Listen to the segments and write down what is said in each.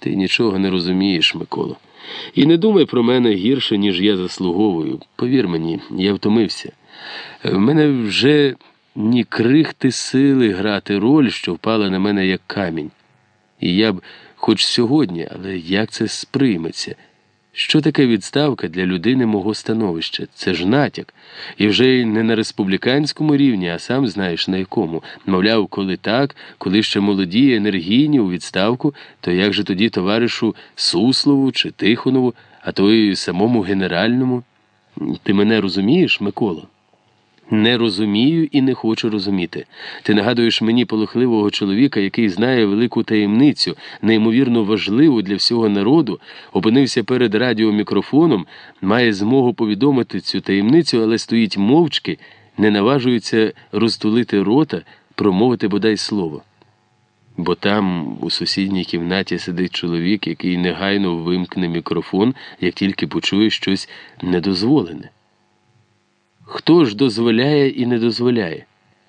Ти нічого не розумієш, Миколо. І не думай про мене гірше, ніж я заслуговую. Повір мені, я втомився. В мене вже ні крихти сили грати роль, що впала на мене як камінь. І я б хоч сьогодні, але як це сприйметься? Що таке відставка для людини мого становища? Це ж натяк. І вже й не на республіканському рівні, а сам знаєш на якому. Мовляв, коли так, коли ще молоді, енергійні у відставку, то як же тоді товаришу Суслову чи Тихонову, а то й самому генеральному? Ти мене розумієш, Микола? Не розумію і не хочу розуміти. Ти нагадуєш мені полохливого чоловіка, який знає велику таємницю, неймовірно важливу для всього народу, опинився перед радіомікрофоном, має змогу повідомити цю таємницю, але стоїть мовчки, не наважується розтулити рота, промовити бодай слово. Бо там, у сусідній кімнаті, сидить чоловік, який негайно вимкне мікрофон, як тільки почує щось недозволене. Хто ж дозволяє і не дозволяє?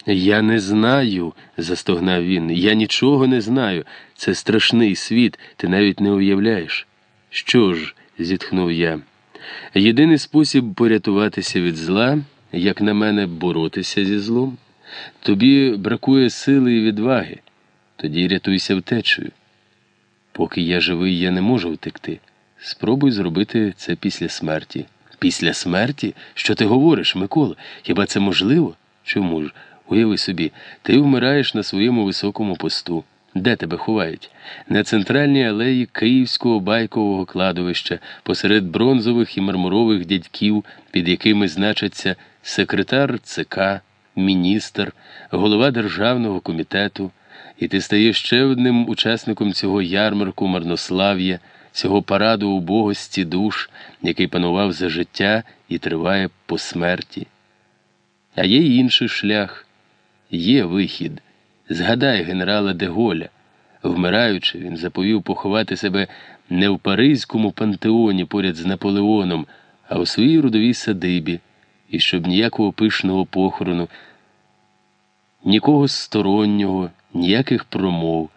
Я не знаю, застогнав він. Я нічого не знаю. Це страшний світ, ти навіть не уявляєш. Що ж, зітхнув я. Єдиний спосіб порятуватися від зла, як на мене, боротися зі злом. Тобі бракує сили і відваги. Тоді рятуйся втечею. Поки я живий, я не можу втекти. Спробуй зробити це після смерті. Після смерті? Що ти говориш, Микола? Хіба це можливо? Чому ж? Уяви собі, ти вмираєш на своєму високому посту. Де тебе ховають? На центральній алеї Київського байкового кладовища, посеред бронзових і мармурових дядьків, під якими значаться секретар ЦК, міністр, голова державного комітету, і ти стаєш ще одним учасником цього ярмарку марнослав'я цього параду убогості душ, який панував за життя і триває по смерті. А є інший шлях, є вихід. Згадай генерала Деголя. Вмираючи, він заповів поховати себе не в Паризькому пантеоні поряд з Наполеоном, а у своїй родовій садибі, і щоб ніякого пишного похорону, нікого стороннього, ніяких промов,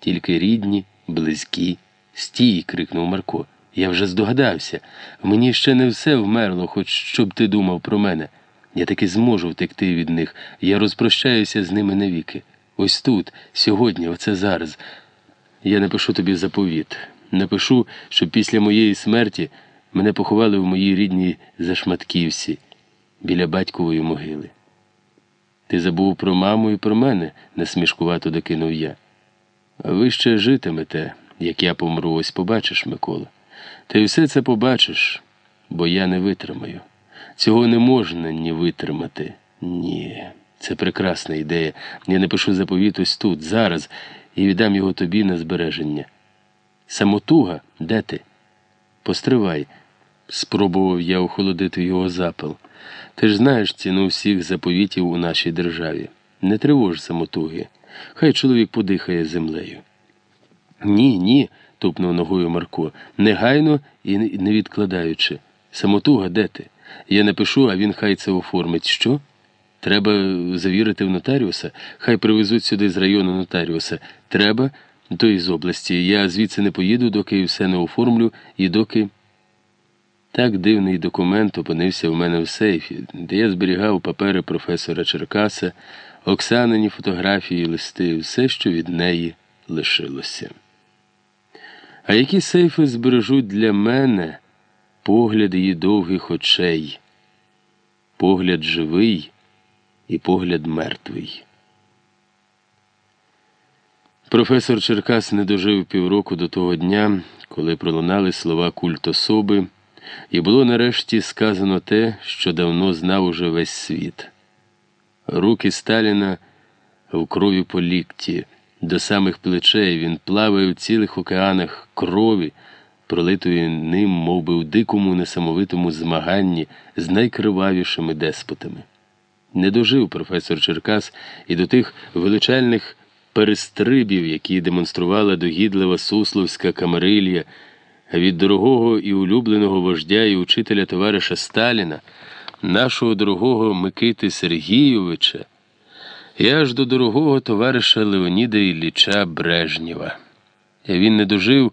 тільки рідні, близькі. Стій, крикнув Марко. Я вже здогадався. Мені ще не все вмерло, хоч щоб ти думав про мене. Я таки зможу втекти від них. Я розпрощаюся з ними навіки. Ось тут, сьогодні, оце зараз. Я напишу тобі заповіт. Напишу, щоб після моєї смерті мене поховали в моїй рідній Зашматківці біля батькової могили. Ти забув про маму і про мене, насмішкувато докинув я. Ви ще житимете як я помру, ось побачиш, Микола. Ти все це побачиш, бо я не витримаю. Цього не можна ні витримати. Ні, це прекрасна ідея. Я напишу заповіт ось тут, зараз, і віддам його тобі на збереження. Самотуга, де ти? Постривай, спробував я охолодити його запал. Ти ж знаєш ціну всіх заповітів у нашій державі. Не тривож самотуги. Хай чоловік подихає землею. Ні, ні, тупнув ногою Марко, негайно і не відкладаючи. Самотуга, де ти? Я напишу, а він хай це оформить. Що? Треба завірити в нотаріуса, хай привезуть сюди з району нотаріуса. Треба, то із області. Я звідси не поїду, доки все не оформлю і доки. Так дивний документ опинився в мене в сейфі, де я зберігав папери професора Черкаса, Оксанині фотографії, листи, все, що від неї лишилося. А які сейфи збережуть для мене погляд її довгих очей, погляд живий і погляд мертвий. Професор Черкас не дожив півроку до того дня, коли пролунали слова культ особи, і було нарешті сказано те, що давно знав уже весь світ. Руки Сталіна в крові по лікті. До самих плечей він плаває в цілих океанах крові, пролитої ним, мов би, у дикому, несамовитому змаганні з найкривавішими деспотами. Не дожив професор Черкас і до тих величальних перестрибів, які демонструвала догідлива сусловська камарилія, від дорогого і улюбленого вождя і учителя товариша Сталіна, нашого дорогого Микити Сергійовича і аж до дорогого товариша Леоніда Ілліча Брежнєва. Він не дожив.